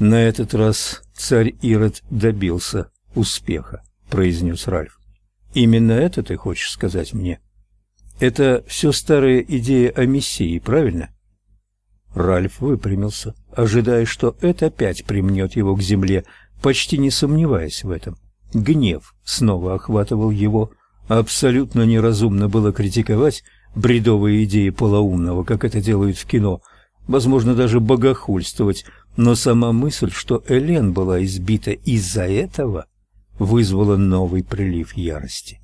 На этот раз царь Ирод добился успеха, произнес Ральф. Именно это ты хочешь сказать мне? Это все старая идея о мессии, правильно? Ральф выпрямился, ожидая, что это опять примнет его к земле, почти не сомневаясь в этом. Гнев снова охватывал его. Абсолютно неразумно было критиковать бредовые идеи полоумного, как это делают в кино, возможно, даже богохульствовать, но сама мысль, что Элен была избита из-за этого, вызвала новый прилив ярости.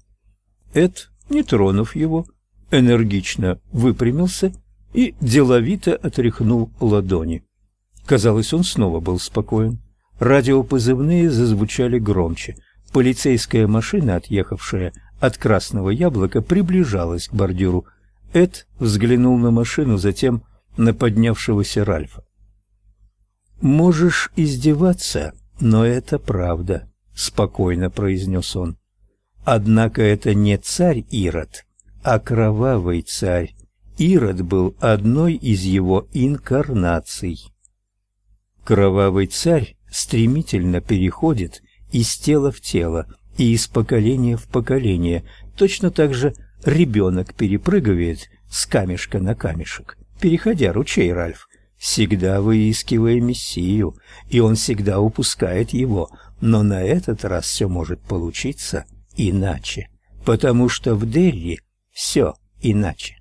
Эд, не тронув его, энергично выпрямился и деловито отряхнул ладони. Казалось, он снова был спокоен. Радиопозывные зазвучали громче. Полицейская машина, отъехавшая от Красного Яблока, приближалась к бордюру. Эд взглянул на машину, затем на поднявшегося Ральфа. «Можешь издеваться, но это правда», — спокойно произнес он. «Однако это не царь Ирод, а кровавый царь. Ирод был одной из его инкарнаций. Кровавый царь стремительно переходит из тела в тело и из поколения в поколение. Точно так же ребенок перепрыгивает с камешка на камешек, переходя ручей Ральф, всегда выискивая мессию, и он всегда упускает его, но на этот раз все может получиться иначе, потому что в Дерри все иначе.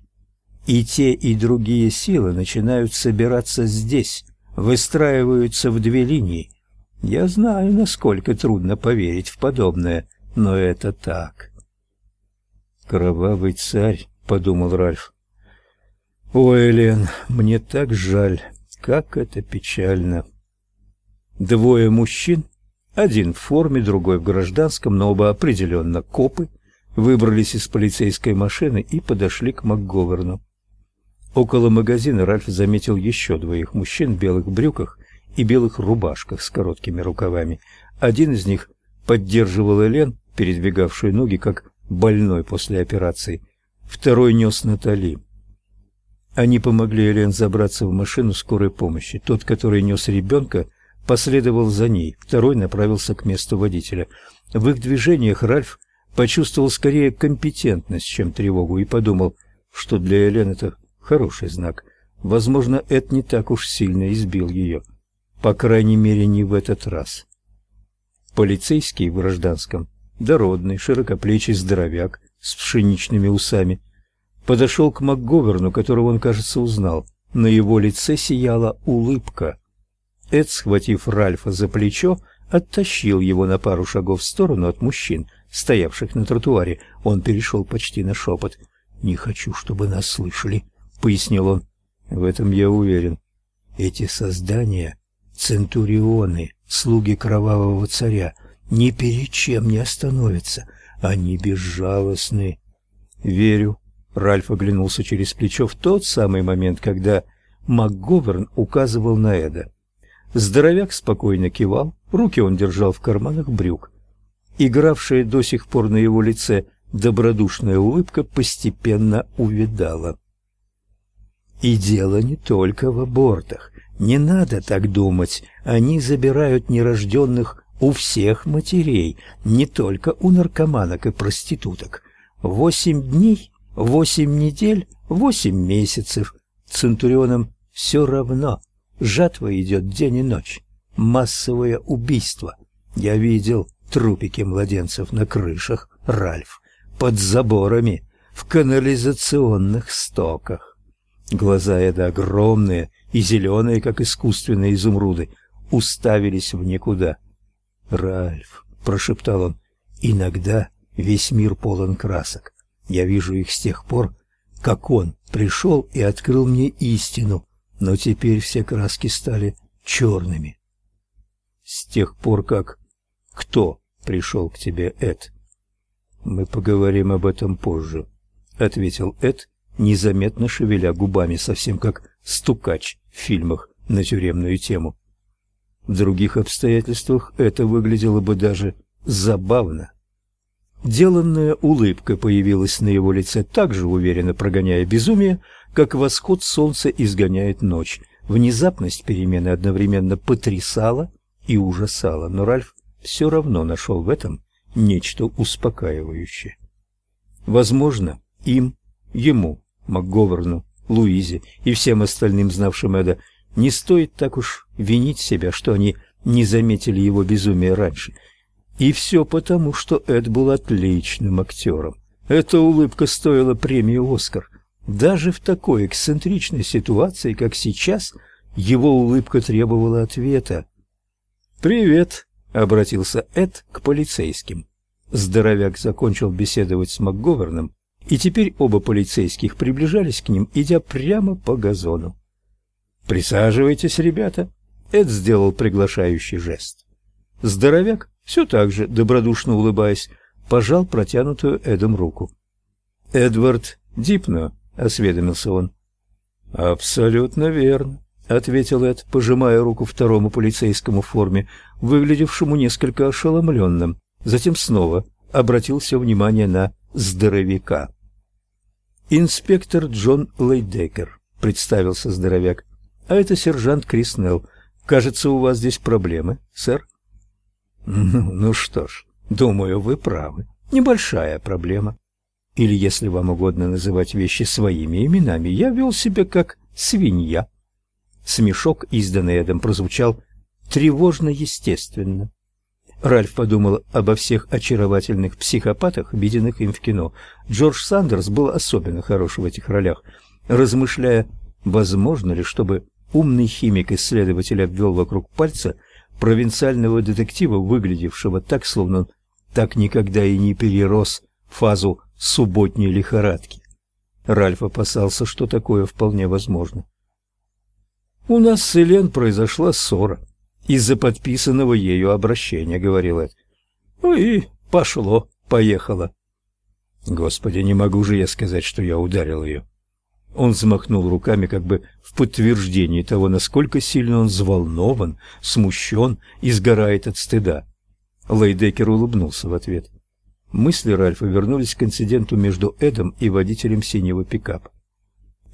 И те, и другие силы начинают собираться здесь, выстраиваются в две линии. Я знаю, насколько трудно поверить в подобное, но это так. «Кровавый царь», — подумал Ральф. «Ой, Элен, мне так жаль, как это печально». Двое мужчин, один в форме, другой в гражданском, но оба определенно копы, выбрались из полицейской машины и подошли к МакГоверну. Около магазина Ральф заметил еще двоих мужчин в белых брюках и белых рубашках с короткими рукавами. Один из них поддерживал Элен, передвигавшую ноги как больной после операции. Второй нес Натали. Они помогли Элен забраться в машину скорой помощи. Тот, который нес ребенка, последовал за ней. Второй направился к месту водителя. В их движениях Ральф почувствовал скорее компетентность, чем тревогу, и подумал, что для Элен это Хороший знак. Возможно, Эд не так уж сильно избил ее. По крайней мере, не в этот раз. Полицейский в гражданском, дородный, широкоплечий здоровяк с пшеничными усами, подошел к МакГоверну, которого он, кажется, узнал. На его лице сияла улыбка. Эд, схватив Ральфа за плечо, оттащил его на пару шагов в сторону от мужчин, стоявших на тротуаре. Он перешел почти на шепот. «Не хочу, чтобы нас слышали пояснил он. В этом я уверен. Эти создания центурионы, слуги кровавого царя, ни перед чем не остановятся. Они безжалостны. Верю. Ральф оглянулся через плечо в тот самый момент, когда МакГоверн указывал на Эда. Здоровяк спокойно кивал, руки он держал в карманах брюк. Игравшая до сих пор на его лице добродушная улыбка постепенно увядала. И дело не только в абортах. Не надо так думать. Они забирают нерожденных у всех матерей, не только у наркоманок и проституток. Восемь дней, восемь недель, восемь месяцев. Центурионам все равно. Жатва идет день и ночь. Массовое убийство. Я видел трупики младенцев на крышах, Ральф, под заборами, в канализационных стоках. Глаза Эда огромные и зеленые, как искусственные изумруды, уставились в никуда. «Ральф», — прошептал он, — «иногда весь мир полон красок. Я вижу их с тех пор, как он пришел и открыл мне истину, но теперь все краски стали черными». «С тех пор, как... Кто пришел к тебе, Эд?» «Мы поговорим об этом позже», — ответил Эд, незаметно шевеля губами, совсем как стукач в фильмах на тюремную тему. В других обстоятельствах это выглядело бы даже забавно. Деланная улыбка появилась на его лице так же уверенно прогоняя безумие, как восход солнца изгоняет ночь. Внезапность перемены одновременно потрясала и ужасала, но Ральф все равно нашел в этом нечто успокаивающее. Возможно, им, ему, МакГоверну, Луизе и всем остальным, знавшим Эда, не стоит так уж винить себя, что они не заметили его безумия раньше. И все потому, что Эд был отличным актером. Эта улыбка стоила премии «Оскар». Даже в такой эксцентричной ситуации, как сейчас, его улыбка требовала ответа. «Привет», — обратился Эд к полицейским. Здоровяк закончил беседовать с МакГоверном, и теперь оба полицейских приближались к ним, идя прямо по газону. «Присаживайтесь, ребята», — Эд сделал приглашающий жест. Здоровяк, все так же, добродушно улыбаясь, пожал протянутую Эдом руку. «Эдвард Дипно», — осведомился он. «Абсолютно верно», — ответил Эд, пожимая руку второму полицейскому в форме, выглядевшему несколько ошеломленным. Затем снова обратил все внимание на здоровяка. «Инспектор Джон Лейдекер», — представился здоровяк. «А это сержант Криснелл. Кажется, у вас здесь проблемы, сэр?» «Ну, ну что ж, думаю, вы правы. Небольшая проблема. Или, если вам угодно называть вещи своими именами, я вел себя как свинья». Смешок, изданный Эдом, прозвучал тревожно естественно. Ральф подумал обо всех очаровательных психопатах, виденных им в кино. Джордж Сандерс был особенно хорош в этих ролях, размышляя, возможно ли, чтобы умный химик-исследователь обвел вокруг пальца провинциального детектива, выглядевшего так, словно он так никогда и не перерос фазу субботней лихорадки. Ральф опасался, что такое вполне возможно. «У нас с Элен произошла ссора», из-за подписанного ею обращения, говорил Эд. Ну и пошло, поехало. Господи, не могу же я сказать, что я ударил ее. Он взмахнул руками, как бы в подтверждении того, насколько сильно он взволнован, смущен и сгорает от стыда. Лейдекер улыбнулся в ответ. Мысли Ральфа вернулись к инциденту между Эдом и водителем синего пикапа.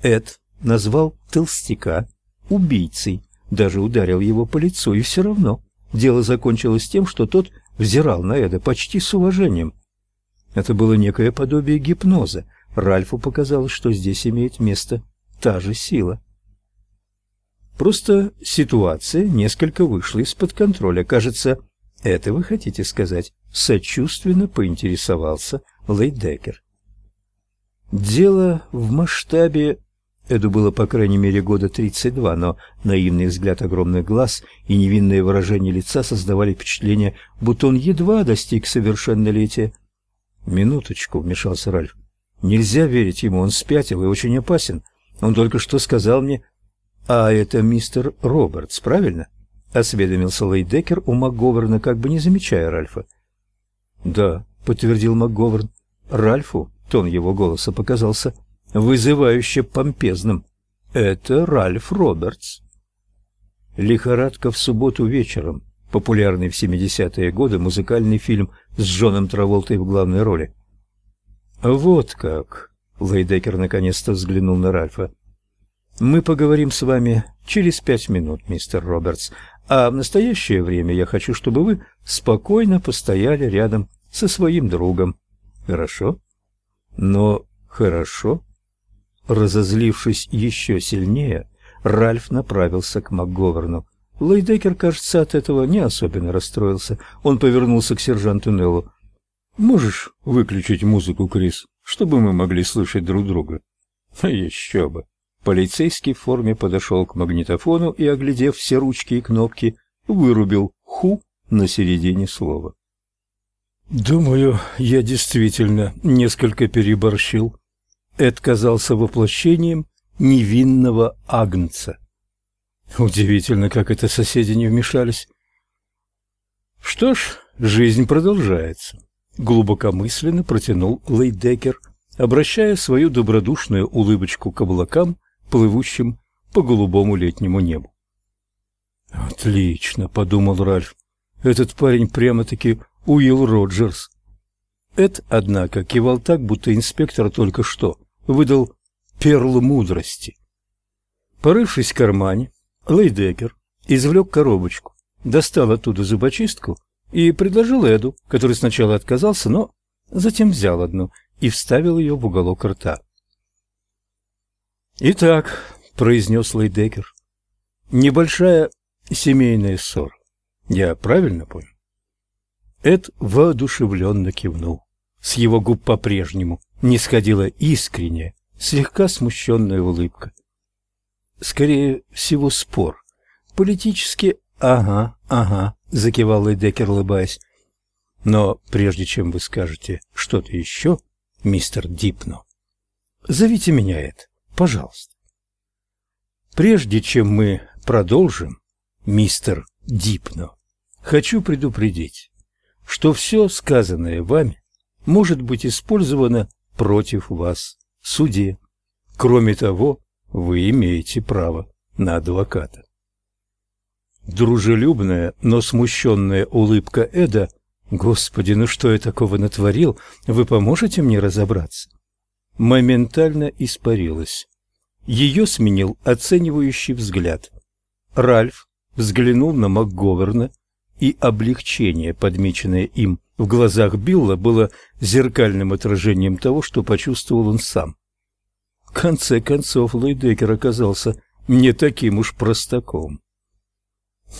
Эд назвал толстяка убийцей, даже ударил его по лицу, и все равно дело закончилось тем, что тот взирал на Эда почти с уважением. Это было некое подобие гипноза. Ральфу показалось, что здесь имеет место та же сила. Просто ситуация несколько вышла из-под контроля. Кажется, это вы хотите сказать? Сочувственно поинтересовался Лейдекер. Дело в масштабе Эду было по крайней мере года 32, но наивный взгляд огромных глаз и невинное выражение лица создавали впечатление, будто он едва достиг совершеннолетия. «Минуточку», — вмешался Ральф. «Нельзя верить ему, он спятил и очень опасен. Он только что сказал мне...» «А это мистер Робертс, правильно?» — осведомился Лейдекер у МакГоверна, как бы не замечая Ральфа. «Да», — подтвердил МакГоверн. Ральфу тон его голоса показался вызывающе помпезным. Это Ральф Робертс. Лихорадка в субботу вечером. Популярный в 70-е годы музыкальный фильм с Джоном Траволтой в главной роли. Вот как. Лейдекер наконец-то взглянул на Ральфа. Мы поговорим с вами через пять минут, мистер Робертс. А в настоящее время я хочу, чтобы вы спокойно постояли рядом со своим другом. Хорошо? Но хорошо Разозлившись еще сильнее, Ральф направился к МакГоверну. Лейдекер, кажется, от этого не особенно расстроился. Он повернулся к сержанту Неллу. «Можешь выключить музыку, Крис, чтобы мы могли слышать друг друга?» «Еще бы!» Полицейский в форме подошел к магнитофону и, оглядев все ручки и кнопки, вырубил «ху» на середине слова. «Думаю, я действительно несколько переборщил», Эд казался воплощением невинного агнца. Удивительно, как это соседи не вмешались. Что ж, жизнь продолжается, глубокомысленно протянул Лейдекер, обращая свою добродушную улыбочку к облакам, плывущим по голубому летнему небу. Отлично, подумал Ральф. Этот парень прямо-таки Уилл Роджерс. Эд, однако, кивал так, будто инспектор только что выдал перл мудрости. Порывшись в кармане, Лейдекер извлек коробочку, достал оттуда зубочистку и предложил Эду, который сначала отказался, но затем взял одну и вставил ее в уголок рта. «Итак», — произнес Лейдекер, — «небольшая семейная ссора. Я правильно понял?» Эд воодушевленно кивнул. С его губ по-прежнему не сходила искренняя, слегка смущенная улыбка. Скорее всего, спор. Политически «ага, ага», — закивал Лейдекер, улыбаясь. «Но прежде чем вы скажете что-то еще, мистер Дипно, зовите меня Эд, пожалуйста». Прежде чем мы продолжим, мистер Дипно, хочу предупредить, что все сказанное вами может быть использовано против вас в суде. Кроме того, вы имеете право на адвоката. Дружелюбная, но смущенная улыбка Эда «Господи, ну что я такого натворил? Вы поможете мне разобраться?» моментально испарилась. Ее сменил оценивающий взгляд. Ральф взглянул на МакГоверна и облегчение, подмеченное им в глазах Билла, было зеркальным отражением того, что почувствовал он сам. В конце концов, Лейдекер оказался не таким уж простаком.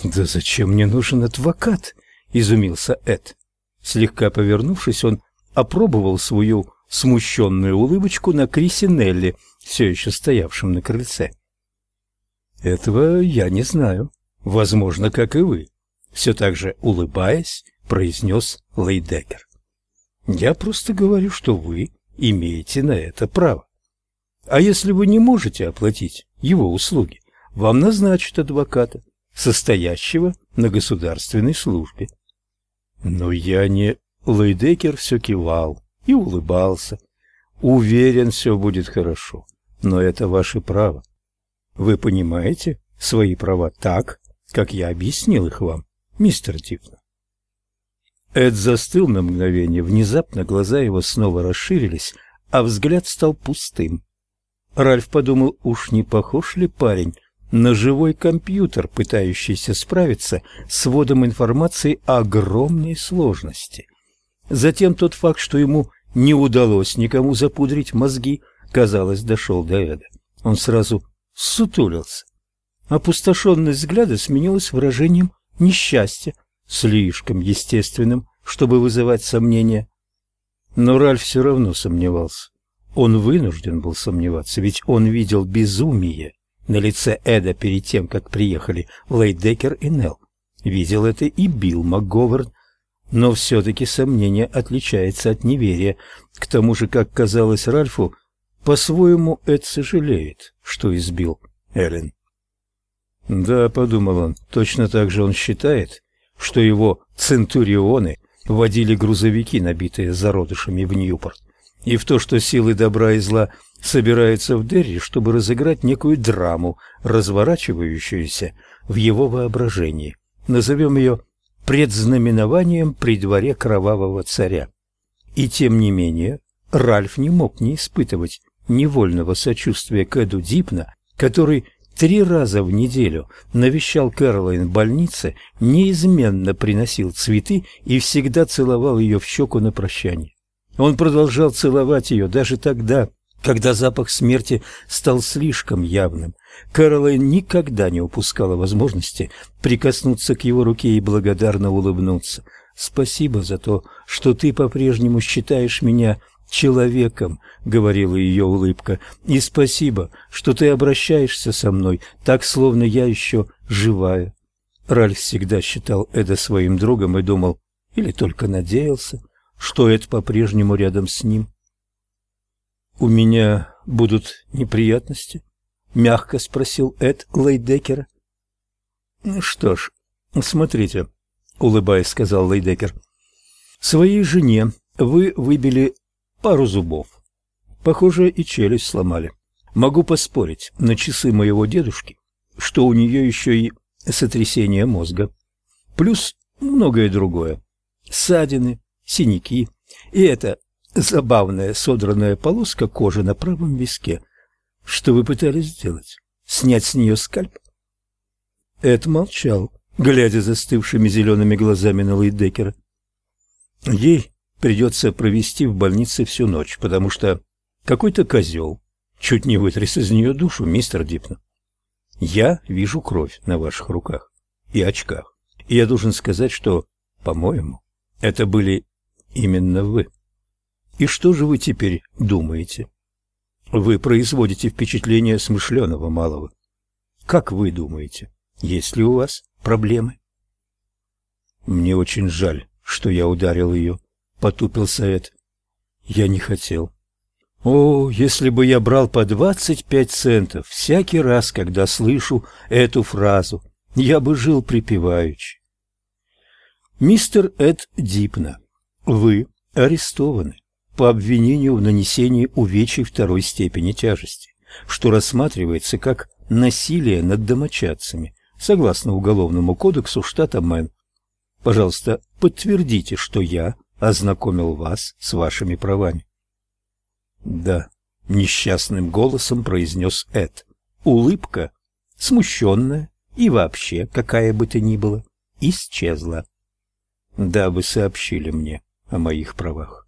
«Да зачем мне нужен адвокат?» — изумился Эд. Слегка повернувшись, он опробовал свою смущенную улыбочку на Крисе Нелли, все еще стоявшем на крыльце. «Этого я не знаю. Возможно, как и вы все так же улыбаясь, произнес Лейдекер. Я просто говорю, что вы имеете на это право. А если вы не можете оплатить его услуги, вам назначат адвоката, состоящего на государственной службе. Но я не... Лейдекер все кивал и улыбался. Уверен, все будет хорошо, но это ваше право. Вы понимаете свои права так, как я объяснил их вам мистер Тифна. Эд застыл на мгновение, внезапно глаза его снова расширились, а взгляд стал пустым. Ральф подумал, уж не похож ли парень на живой компьютер, пытающийся справиться с вводом информации огромной сложности. Затем тот факт, что ему не удалось никому запудрить мозги, казалось, дошел до Эда. Он сразу сутулился. Опустошенность взгляда сменилась выражением несчастье, слишком естественным, чтобы вызывать сомнения. Но Ральф все равно сомневался. Он вынужден был сомневаться, ведь он видел безумие на лице Эда перед тем, как приехали Лейдекер и Нелл. Видел это и Билл МакГоверн, но все-таки сомнение отличается от неверия. К тому же, как казалось Ральфу, по-своему Эд сожалеет, что избил Эллен. Да, подумал он, точно так же он считает, что его центурионы водили грузовики, набитые зародышами в Ньюпорт, и в то, что силы добра и зла собираются в Дерри, чтобы разыграть некую драму, разворачивающуюся в его воображении. Назовем ее предзнаменованием при дворе кровавого царя. И тем не менее, Ральф не мог не испытывать невольного сочувствия к Эду Дипна, который три раза в неделю навещал Кэролайн в больнице, неизменно приносил цветы и всегда целовал ее в щеку на прощание. Он продолжал целовать ее даже тогда, когда запах смерти стал слишком явным. Кэролайн никогда не упускала возможности прикоснуться к его руке и благодарно улыбнуться. «Спасибо за то, что ты по-прежнему считаешь меня человеком, говорила ее улыбка. И спасибо, что ты обращаешься со мной так, словно я еще живая. Ральф всегда считал Эда своим другом и думал, или только надеялся, что Эд по-прежнему рядом с ним. У меня будут неприятности? мягко спросил Эд Лейдекера. Ну что ж, смотрите, улыбаясь, сказал Лейдекер. Своей жене вы выбили пару зубов. Похоже, и челюсть сломали. Могу поспорить на часы моего дедушки, что у нее еще и сотрясение мозга. Плюс многое другое. Ссадины, синяки и эта забавная содранная полоска кожи на правом виске. Что вы пытались сделать? Снять с нее скальп? Эд молчал, глядя застывшими зелеными глазами на Лейдекера. Ей придется провести в больнице всю ночь, потому что какой-то козел чуть не вытряс из нее душу, мистер Дипна. Я вижу кровь на ваших руках и очках, и я должен сказать, что, по-моему, это были именно вы. И что же вы теперь думаете? Вы производите впечатление смышленого малого. Как вы думаете, есть ли у вас проблемы? Мне очень жаль, что я ударил ее, потупился Эд. Я не хотел. О, если бы я брал по двадцать пять центов всякий раз, когда слышу эту фразу, я бы жил припеваючи. Мистер Эд Дипна, вы арестованы по обвинению в нанесении увечий второй степени тяжести, что рассматривается как насилие над домочадцами, согласно Уголовному кодексу штата Мэн. Пожалуйста, подтвердите, что я ознакомил вас с вашими правами. Да, несчастным голосом произнес Эд. Улыбка, смущенная и вообще какая бы то ни была, исчезла. Да, вы сообщили мне о моих правах.